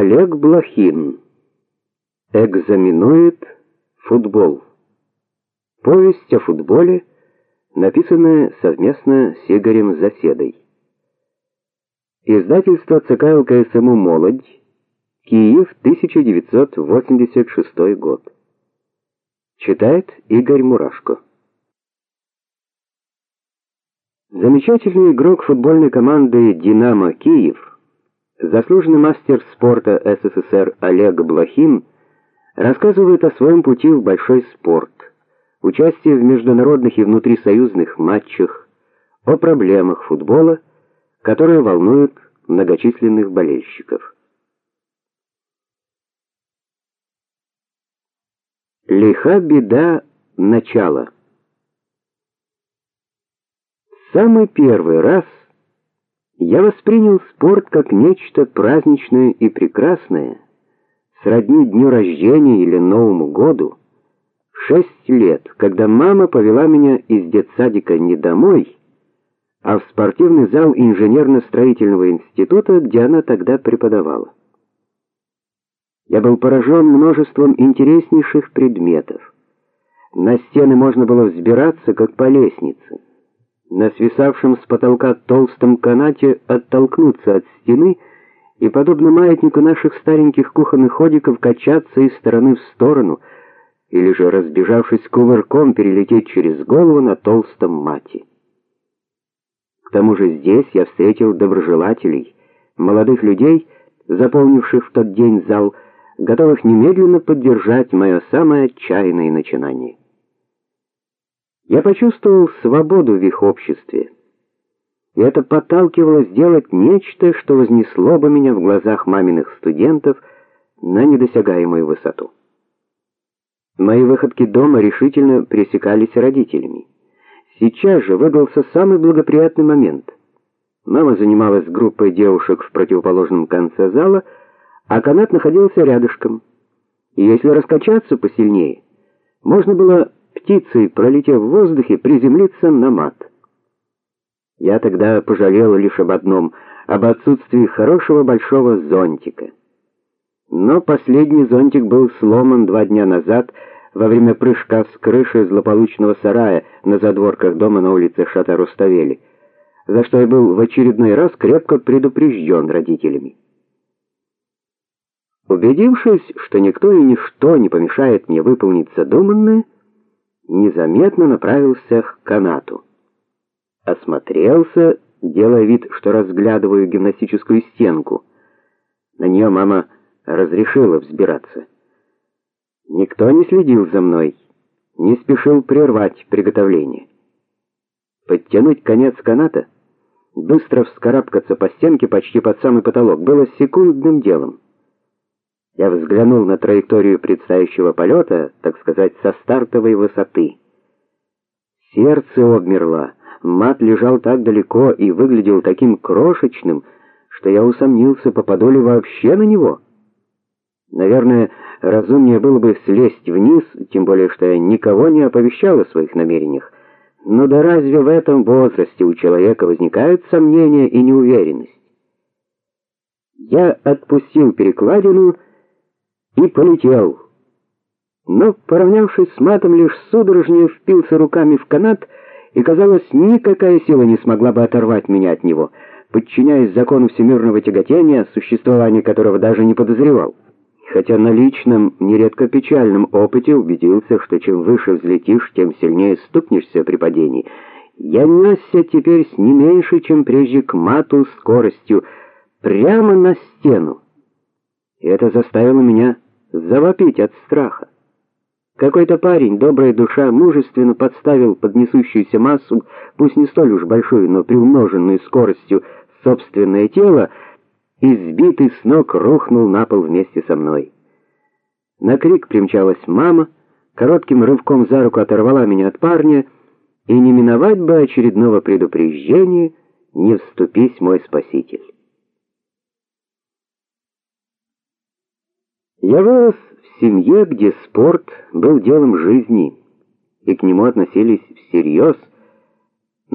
Олег Блохин экзаменует футбол. Повесть о футболе, написанная совместно с Игорем Заседой. Издательство ЦК ЛКСМУ Молодь. Киев, 1986 год. Читает Игорь Мурашко. Замечательный игрок футбольной команды Динамо Киев, заслуженный мастер спорта СССР Олег Блохин рассказывает о своем пути в большой спорт, участии в международных и внутрисоюзных матчах, о проблемах футбола, которые волнуют многочисленных болельщиков. Лиха беда начала. Самый первый раз я воспринял спорт как нечто праздничное и прекрасное, сродни дню рождения или Новому году. Шесть лет, когда мама повела меня из детсадика не домой, а в спортивный зал инженерно-строительного института, где она тогда преподавала. Я был поражен множеством интереснейших предметов. На стены можно было взбираться, как по лестнице. На свисавшем с потолка толстом канате оттолкнуться от стены и, подобно маятнику наших стареньких кухонных ходиков, качаться из стороны в сторону, или же, разбежавшись кувырком, перелететь через голову на толстом мате. К тому же здесь я встретил доброжелателей, молодых людей, заполнивших в тот день зал, готовых немедленно поддержать мое самое отчаянное начинание. Я почувствовал свободу в их обществе. И это подталкивало сделать нечто, что вознесло бы меня в глазах маминых студентов на недосягаемую высоту. Мои выходки дома решительно пресекались родителями. Сейчас же выдался самый благоприятный момент. Мама занималась группой девушек в противоположном конце зала, а канат находился рядышком. И если раскачаться посильнее, можно было птицей, пролетев в воздухе, приземлиться на мат. Я тогда пожалел лишь об одном об отсутствии хорошего большого зонтика. Но последний зонтик был сломан два дня назад во время прыжка с крыши злополучного сарая на задворках дома на улице Шата-Руставели, за что я был в очередной раз крепко предупрежден родителями. Убедившись, что никто и ничто не помешает мне выполнить задуманное, незаметно направился к канату. Осмотрелся, делая вид, что разглядываю гимнастическую стенку. На нее мама разрешила взбираться. Никто не следил за мной, не спешил прервать приготовление. Подтянуть конец каната, быстро вскарабкаться по стенке почти под самый потолок было секундным делом. Я взглянул на траекторию предстоящего полета, так сказать, со стартовой высоты. Сердце обмерло. Мат лежал так далеко и выглядел таким крошечным, что я усомнился, попаду ли вообще на него. Наверное, разумнее было бы слезть вниз, тем более что я никого не оповещал о своих намерениях. Но да разве в этом возрасте у человека возникают сомнения и неуверенность? Я отпустил перекладину и полетел. Но, поравнявшись с матом, лишь судорожнее впился руками в канат, и, казалось, никакая сила не смогла бы оторвать меня от него, подчиняясь закону всемирного тяготения, существование которого даже не подозревал. Хотя на личном, нередко печальном опыте убедился, что чем выше взлетишь, тем сильнее стукнешься при падении. Я несся теперь с не меньше, чем прежде к мату скоростью, прямо на стену. И это заставило меня завопить от страха. Какой-то парень, добрая душа, мужественно подставил под несущуюся массу, пусть не столь уж большую, но приумноженную скоростью, собственное тело, и сбитый с ног рухнул на пол вместе со мной. На крик примчалась мама, коротким рывком за руку оторвала меня от парня, и не миновать бы очередного предупреждения, не вступись мой спаситель. Я вырос в семье, где спорт был делом жизни, и к нему относились всерьез.